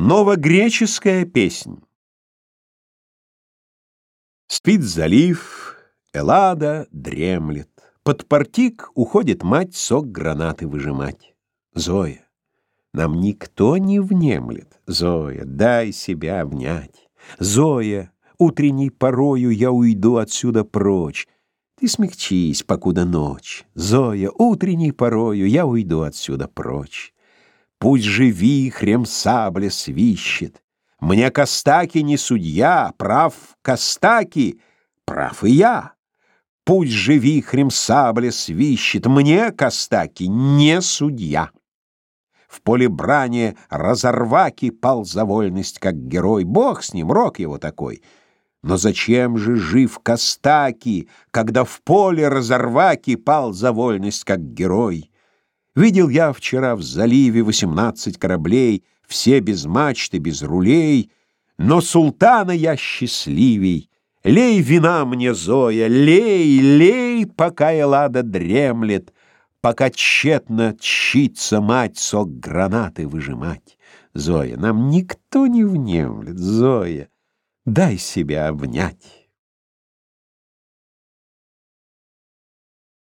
Новогреческая песнь Спит залив, Эллада дремлет. Под портик уходит мать сок гранаты выжимать. Зоя, нам никто не внемлет. Зоя, дай себя обнять. Зоя, утренней порою я уйду отсюда прочь. Ты смягчись, покуда ночь. Зоя, утренней порою я уйду отсюда прочь. Пусть же вихрем сабля свищет. Мне Костаки не судья, прав Костаки, прав и я. Пусть же вихрем сабля свищет, мне Костаки не судья. В поле брани разорваки пал за вольность, как герой. Бог с ним, рок его такой. Но зачем же жив Костаки, когда в поле разорваки пал за вольность, как герой? Видел я вчера в заливе восемнадцать кораблей, все без мачты, без рулей, но султана я счастливей. Лей вина мне, Зоя, лей, лей, пока Эллада дремлет, пока тщетно тщится мать сок гранаты выжимать. Зоя, нам никто не внемлет, Зоя, дай себя обнять.